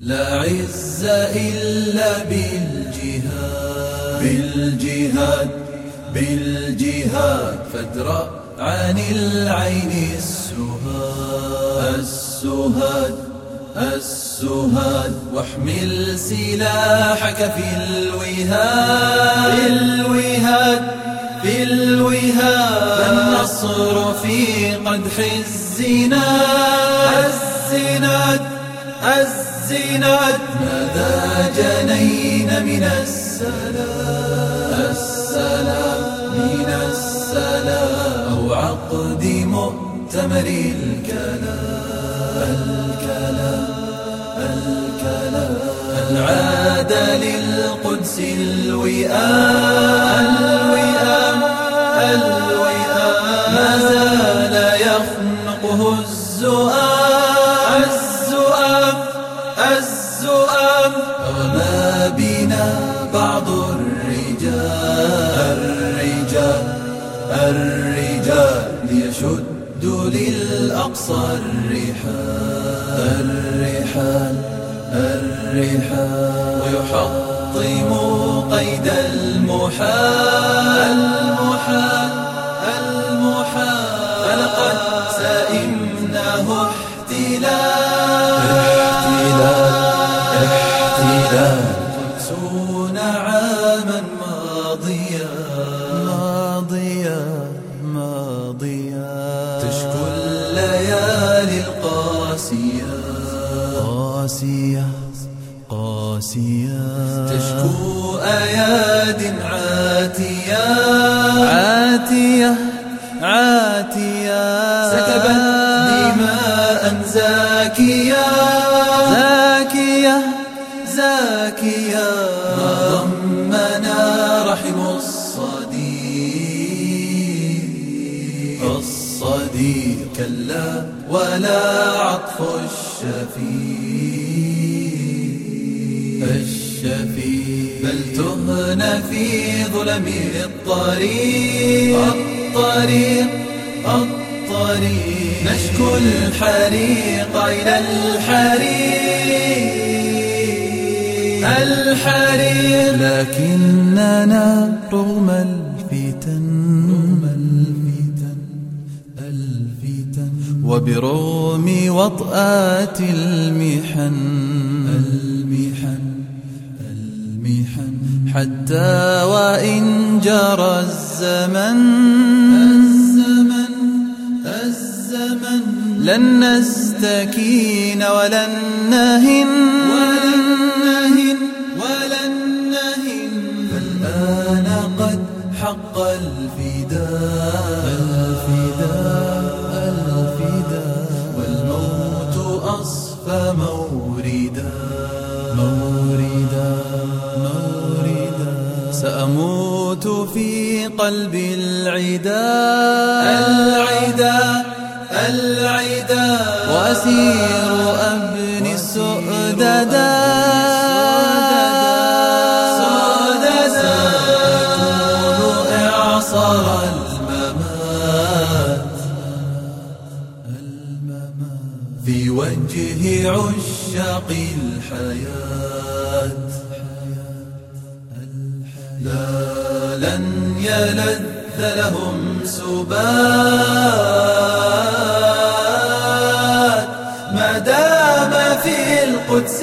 لا عز إلا بالجهاد. بالجهاد بالجهاد. فادرأ عن العين السهاد. السهاد السهاد. واحمل سلاحك في الوهاد. في الوهاد في الوهاد. فالنصر في قدح الزناد الزناد الزناد الزناد ماذا جنين من السلام؟ السلام من السلام. أو عقد مؤتمر الكلام. الكلام. الكلام. العاد للقدس الوئام. بعض الرجال الرجال الرجال ليشد للأقصى الرحال الرحال الرحال. ويحطم قيد المحال المحال المحال. فلقد سئمناه احتلال احتلال خمسون عاما ماضيا. ماضيا ماضيا. تشكو الليالي القاسية. قاسية قاسية. تشكو أياد عاتية. عاتية عاتية. سكبت دماء زاكية. زاكية زاكية. ما ضمنا رحم الصديق. الصديق كلا ولا عطف الشفيق. الشفيق. بل تهنى في ظلم الطريق. الطريق. الطريق. نشكو الحريق إلى الحريق. الحريق لكننا رغم الفتن رغم الفتن الفتن. وبرغم وطآت المحن المحن المحن. حتى وإن جرى الزمن الزمن الزمن. لن نستكين ولن نهن. سأموت في قلب العدا. العدا العدا. وأسير أبني السؤددا إعصار الممات. في وجه عشاق الحياة. لا لن يلذ لهم سبات ما دام في القدس